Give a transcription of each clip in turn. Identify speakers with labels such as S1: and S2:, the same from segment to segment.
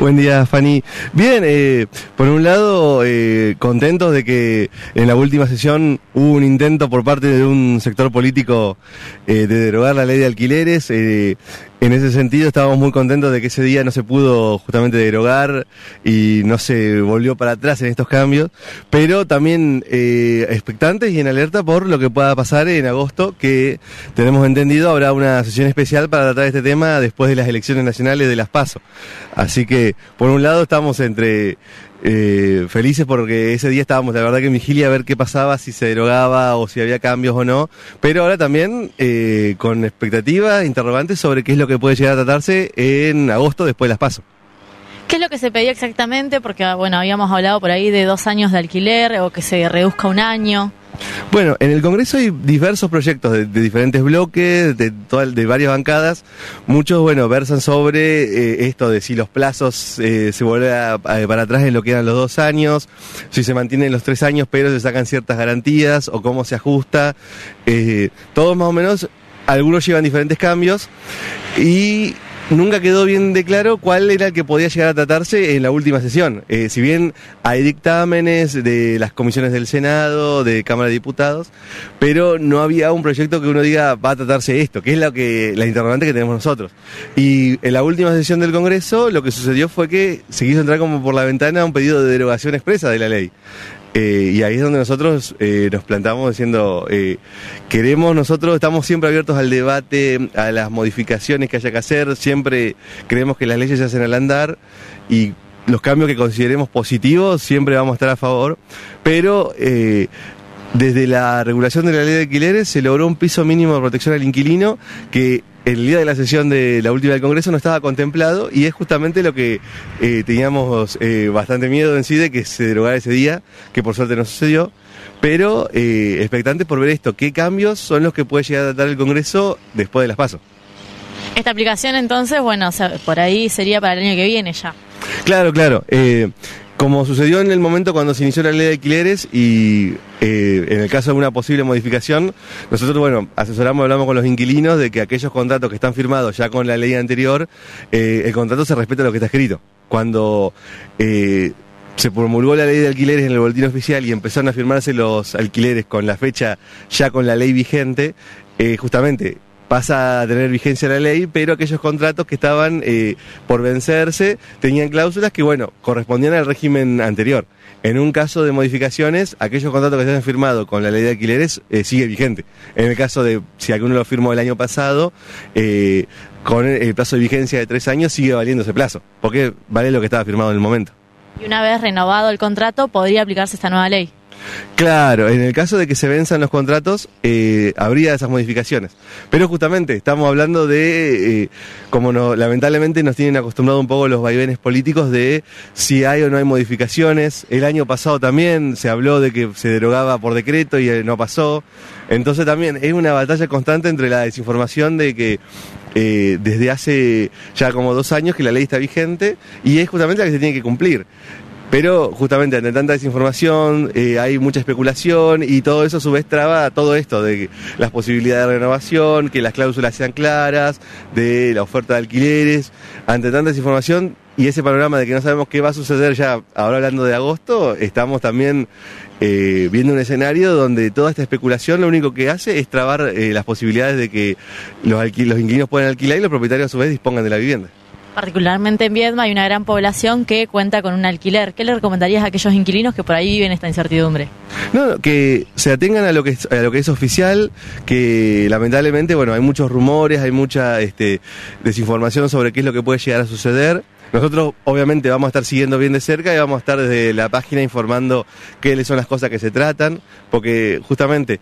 S1: Buen día, Fanny. Bien, eh, por un lado, eh, contentos de que en la última sesión hubo un intento por parte de un sector político eh, de derogar la ley de alquileres. En ese sentido, estábamos muy contentos de que ese día no se pudo justamente derogar y no se volvió para atrás en estos cambios, pero también eh, expectantes y en alerta por lo que pueda pasar en agosto, que tenemos entendido habrá una sesión especial para tratar este tema después de las elecciones nacionales de las PASO. Así que, por un lado, estamos entre eh, felices porque ese día estábamos, la verdad que en vigilia a ver qué pasaba, si se derogaba o si había cambios o no, pero ahora también eh, con expectativas, interrogantes sobre qué es lo que puede llegar a tratarse en agosto después de las pasos.
S2: ¿Qué es lo que se pedía exactamente? Porque, bueno, habíamos hablado por ahí de dos años de alquiler o que se reduzca un año.
S1: Bueno, en el Congreso hay diversos proyectos de, de diferentes bloques, de, toda- de varias bancadas. Muchos, bueno, versan sobre eh, esto de si los plazos eh, se vuelven para atrás en lo que eran los dos años, si se mantienen los tres años pero se sacan ciertas garantías o cómo se ajusta. Eh, todos más o menos, algunos llevan diferentes cambios y nunca quedó bien de claro cuál era el que podía llegar a tratarse en la última sesión. Eh, si bien hay dictámenes de las comisiones del Senado, de Cámara de Diputados, pero no había un proyecto que uno diga va a tratarse esto, que es lo que la interrogante que tenemos nosotros. Y en la última sesión del Congreso lo que sucedió fue que se quiso entrar como por la ventana un pedido de derogación expresa de la ley. Eh, y ahí es donde nosotros eh, nos plantamos diciendo, eh, queremos nosotros, estamos siempre abiertos al debate, a las modificaciones que haya que hacer, siempre creemos que las leyes se hacen al andar y los cambios que consideremos positivos siempre vamos a estar a favor, pero desde la regulación de la ley de alquileres se logró un piso mínimo de protección al inquilino que el día de la sesión de la última del Congreso no estaba contemplado y es justamente lo que eh, teníamos eh, bastante miedo en sí de que se derogara ese día, que por suerte no sucedió, pero eh, expectantes por ver esto, qué cambios son los que puede llegar a tratar el Congreso después de las pasos.
S2: Esta aplicación entonces, bueno, o sea, por ahí sería para el año que viene ya.
S1: Claro, claro. Eh, como sucedió en el momento cuando se inició la ley de alquileres y eh, en el caso de una posible modificación, nosotros, bueno, asesoramos, hablamos con los inquilinos de que aquellos contratos que están firmados ya con la ley anterior, eh, el contrato se respeta lo que está escrito. Cuando eh, se promulgó la ley de alquileres en el boletín oficial y empezaron a firmarse los alquileres con la fecha ya con la ley vigente, justamente pasa a tener vigencia la ley, pero aquellos contratos que estaban eh, por vencerse tenían cláusulas que, bueno, correspondían al régimen anterior. En un caso de modificaciones, aquellos contratos que se han firmado con la ley de alquileres eh, sigue vigente. En el caso de si alguno lo firmó el año pasado, eh, con el plazo de vigencia de tres años sigue valiendo ese plazo, porque vale lo que estaba firmado en el momento.
S2: Y una vez renovado el contrato, podría aplicarse esta nueva ley.
S1: Claro, en el caso de que se venzan los contratos, eh, habría esas modificaciones. Pero justamente estamos hablando de, eh, como lamentablemente nos tienen acostumbrado un poco los vaivenes políticos de si hay o no hay modificaciones. El año pasado también se habló de que se derogaba por decreto y eh, no pasó. Entonces también es una batalla constante entre la desinformación de que eh, desde hace ya como dos años que la ley está vigente y es justamente la que se tiene que cumplir. Pero justamente ante tanta desinformación eh, hay mucha especulación y todo eso a su vez traba todo esto de las posibilidades de renovación, que las cláusulas sean claras, de la oferta de alquileres. Ante tanta desinformación y ese panorama de que no sabemos qué va a suceder ya, ahora hablando de agosto, estamos también eh, viendo un escenario donde toda esta especulación lo único que hace es trabar eh, las posibilidades de que los, los inquilinos puedan alquilar y los propietarios a su vez dispongan de la vivienda.
S2: Particularmente en Viedma hay una gran población que cuenta con un alquiler. ¿Qué le recomendarías a aquellos inquilinos que por ahí viven esta incertidumbre?
S1: No, que se atengan a lo que es, a lo que es oficial, que lamentablemente, bueno, hay muchos rumores, hay mucha este, desinformación sobre qué es lo que puede llegar a suceder. Nosotros obviamente vamos a estar siguiendo bien de cerca y vamos a estar desde la página informando qué son las cosas que se tratan, porque justamente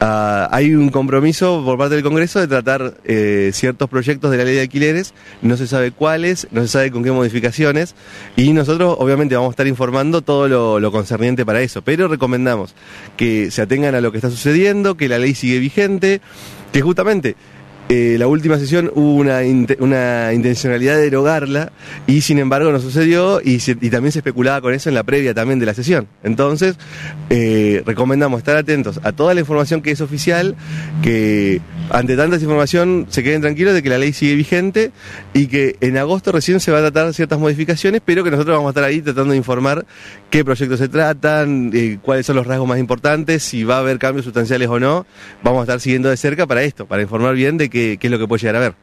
S1: ah, hay un compromiso por parte del Congreso de tratar eh, ciertos proyectos de la ley de alquileres, no se sabe cuáles, no se sabe con qué modificaciones, y nosotros obviamente vamos a estar informando todo lo, lo concerniente para eso, pero recomendamos que se atengan a lo que está sucediendo, que la ley sigue vigente, que justamente eh, la última sesión hubo una, una, intencionalidad de derogarla y sin embargo no sucedió y, también se especulaba con eso en la previa también de la sesión. Entonces, eh, recomendamos estar atentos a toda la información que es oficial, que ante tanta información se queden tranquilos de que la ley sigue vigente y que en agosto recién se va a tratar ciertas modificaciones, pero que nosotros vamos a estar ahí tratando de informar qué proyectos se tratan, eh, cuáles son los rasgos más importantes, si va a haber cambios sustanciales o no. Vamos a estar siguiendo de cerca para esto, para informar bien de qué, es lo que puede llegar a ver.